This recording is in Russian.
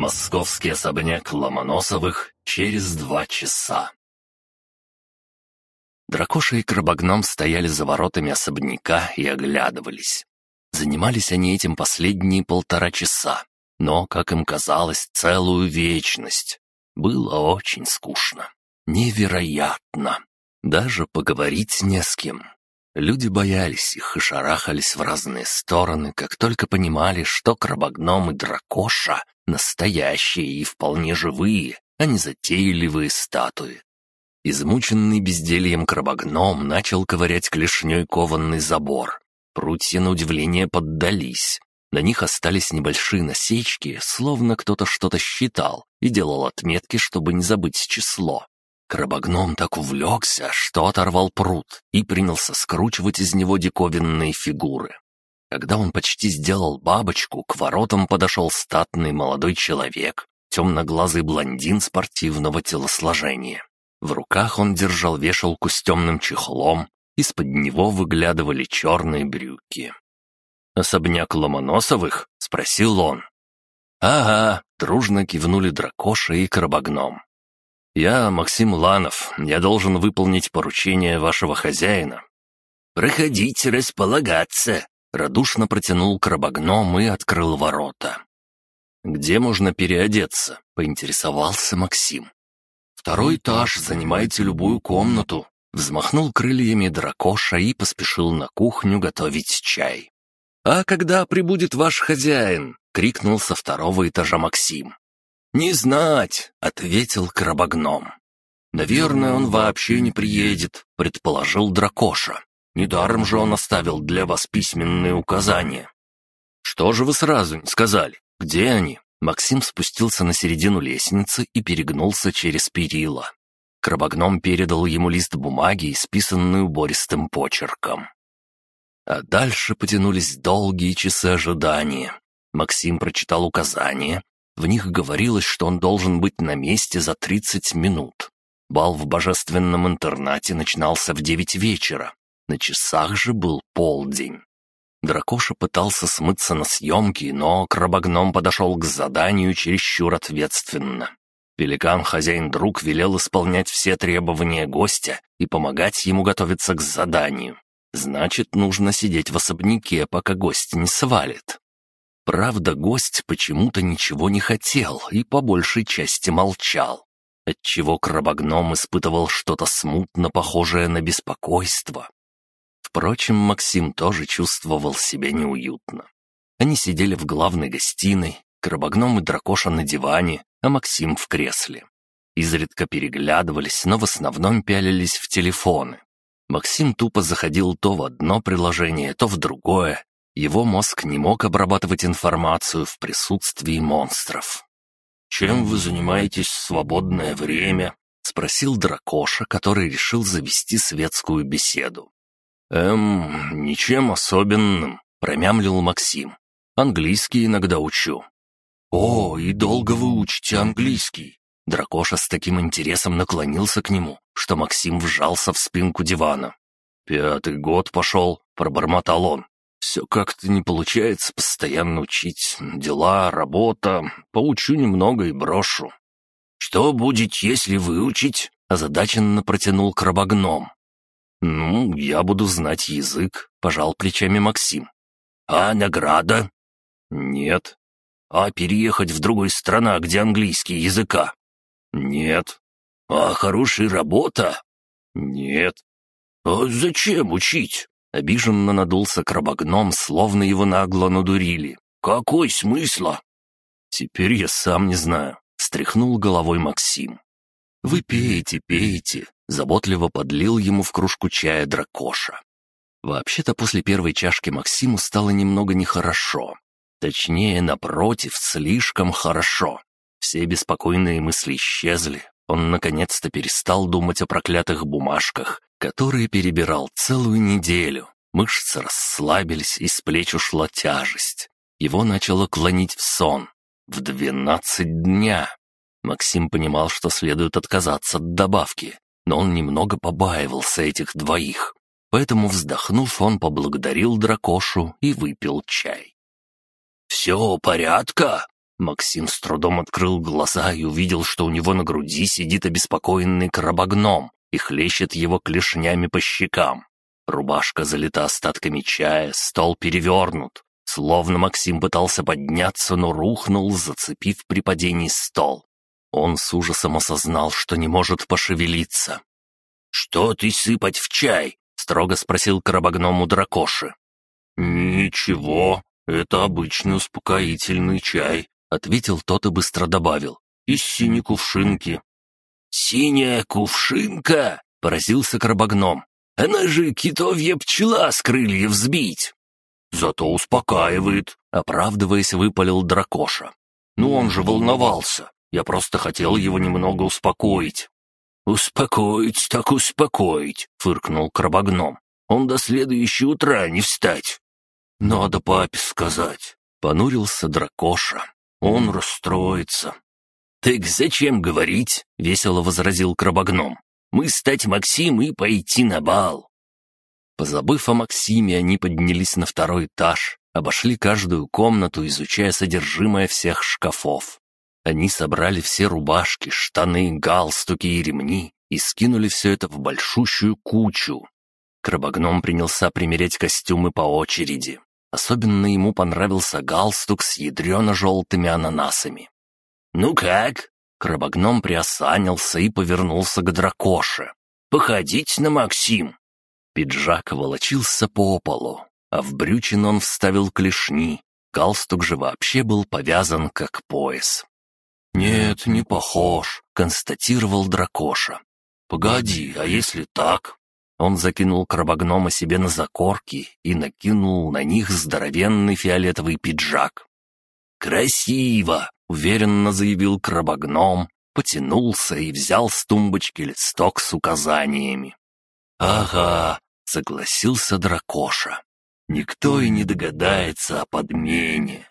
Московский особняк Ломоносовых через два часа. Дракоша и крабогном стояли за воротами особняка и оглядывались. Занимались они этим последние полтора часа, но, как им казалось, целую вечность. Было очень скучно. Невероятно. Даже поговорить не с кем. Люди боялись их и шарахались в разные стороны, как только понимали, что крабогном и дракоша — настоящие и вполне живые, а не затейливые статуи. Измученный бездельем крабогном начал ковырять клешней кованный забор. Прутья, на удивление, поддались. На них остались небольшие насечки, словно кто-то что-то считал и делал отметки, чтобы не забыть число. Крабогном так увлекся, что оторвал пруд и принялся скручивать из него диковинные фигуры. Когда он почти сделал бабочку, к воротам подошел статный молодой человек, темноглазый блондин спортивного телосложения. В руках он держал вешалку с темным чехлом, из-под него выглядывали черные брюки. «Особняк Ломоносовых?» — спросил он. «Ага», — дружно кивнули дракоша и крабогном. «Я Максим Ланов. Я должен выполнить поручение вашего хозяина». «Проходите располагаться», — радушно протянул крабогном и открыл ворота. «Где можно переодеться?» — поинтересовался Максим. «Второй этаж, занимайте любую комнату», — взмахнул крыльями дракоша и поспешил на кухню готовить чай. «А когда прибудет ваш хозяин?» — крикнул со второго этажа Максим. «Не знать», — ответил крабогном. «Наверное, он вообще не приедет», — предположил Дракоша. «Недаром же он оставил для вас письменные указания». «Что же вы сразу не сказали? Где они?» Максим спустился на середину лестницы и перегнулся через перила. Крабогном передал ему лист бумаги, исписанный убористым почерком. А дальше потянулись долгие часы ожидания. Максим прочитал указания, в них говорилось, что он должен быть на месте за 30 минут. Бал в божественном интернате начинался в 9 вечера. На часах же был полдень. Дракоша пытался смыться на съемки, но крабогном подошел к заданию чересчур ответственно. Великан-хозяин-друг велел исполнять все требования гостя и помогать ему готовиться к заданию. Значит, нужно сидеть в особняке, пока гость не свалит. Правда, гость почему-то ничего не хотел и по большей части молчал, отчего крабогном испытывал что-то смутно похожее на беспокойство. Впрочем, Максим тоже чувствовал себя неуютно. Они сидели в главной гостиной, крабогном и дракоша на диване, а Максим в кресле. Изредка переглядывались, но в основном пялились в телефоны. Максим тупо заходил то в одно приложение, то в другое, его мозг не мог обрабатывать информацию в присутствии монстров. «Чем вы занимаетесь в свободное время?» — спросил Дракоша, который решил завести светскую беседу. «Эм, ничем особенным», — промямлил Максим. «Английский иногда учу». «О, и долго вы учите английский?» Дракоша с таким интересом наклонился к нему, что Максим вжался в спинку дивана. «Пятый год пошел», — пробормотал он. Все как-то не получается постоянно учить. Дела, работа. Поучу немного и брошу. «Что будет, если выучить?» — озадаченно протянул крабогном. «Ну, я буду знать язык», — пожал плечами Максим. «А награда?» «Нет». «А переехать в другую страну, где английский языка?» «Нет». «А хорошая работа?» «Нет». «А зачем учить?» Обиженно надулся крабогном, словно его нагло надурили. «Какой смысла?» «Теперь я сам не знаю», — стряхнул головой Максим. «Вы пейте, пейте», — заботливо подлил ему в кружку чая дракоша. Вообще-то после первой чашки Максиму стало немного нехорошо. Точнее, напротив, слишком хорошо. Все беспокойные мысли исчезли. Он наконец-то перестал думать о проклятых бумажках который перебирал целую неделю. Мышцы расслабились, и с плеч ушла тяжесть. Его начало клонить в сон. В двенадцать дня. Максим понимал, что следует отказаться от добавки, но он немного побаивался этих двоих. Поэтому, вздохнув, он поблагодарил дракошу и выпил чай. «Все порядка?» Максим с трудом открыл глаза и увидел, что у него на груди сидит обеспокоенный крабогном и хлещет его клешнями по щекам. Рубашка залита остатками чая, стол перевернут. Словно Максим пытался подняться, но рухнул, зацепив при падении стол. Он с ужасом осознал, что не может пошевелиться. «Что ты сыпать в чай?» — строго спросил крабогном у дракоши. «Ничего, это обычный успокоительный чай», — ответил тот и быстро добавил. «Из синей кувшинки». «Синяя кувшинка?» — поразился крабогном. «Она же китовья пчела с крыльев сбить». «Зато успокаивает», — оправдываясь, выпалил дракоша. «Ну он же волновался. Я просто хотел его немного успокоить». «Успокоить так успокоить», — фыркнул крабогном. «Он до следующего утра не встать». «Надо папе сказать», — понурился дракоша. «Он расстроится». «Так зачем говорить?» — весело возразил крабогном. «Мы стать Максим и пойти на бал». Позабыв о Максиме, они поднялись на второй этаж, обошли каждую комнату, изучая содержимое всех шкафов. Они собрали все рубашки, штаны, галстуки и ремни и скинули все это в большущую кучу. Крабогном принялся примерять костюмы по очереди. Особенно ему понравился галстук с ядрено-желтыми ананасами. «Ну как?» Крабогном приосанился и повернулся к дракоше. «Походить на Максим!» Пиджак волочился по полу, а в брючин он вставил клешни. Галстук же вообще был повязан как пояс. «Нет, не похож», — констатировал дракоша. «Погоди, а если так?» Он закинул крабогнома себе на закорки и накинул на них здоровенный фиолетовый пиджак. «Красиво!» — уверенно заявил крабогном, потянулся и взял с тумбочки листок с указаниями. «Ага», — согласился дракоша. «Никто и не догадается о подмене».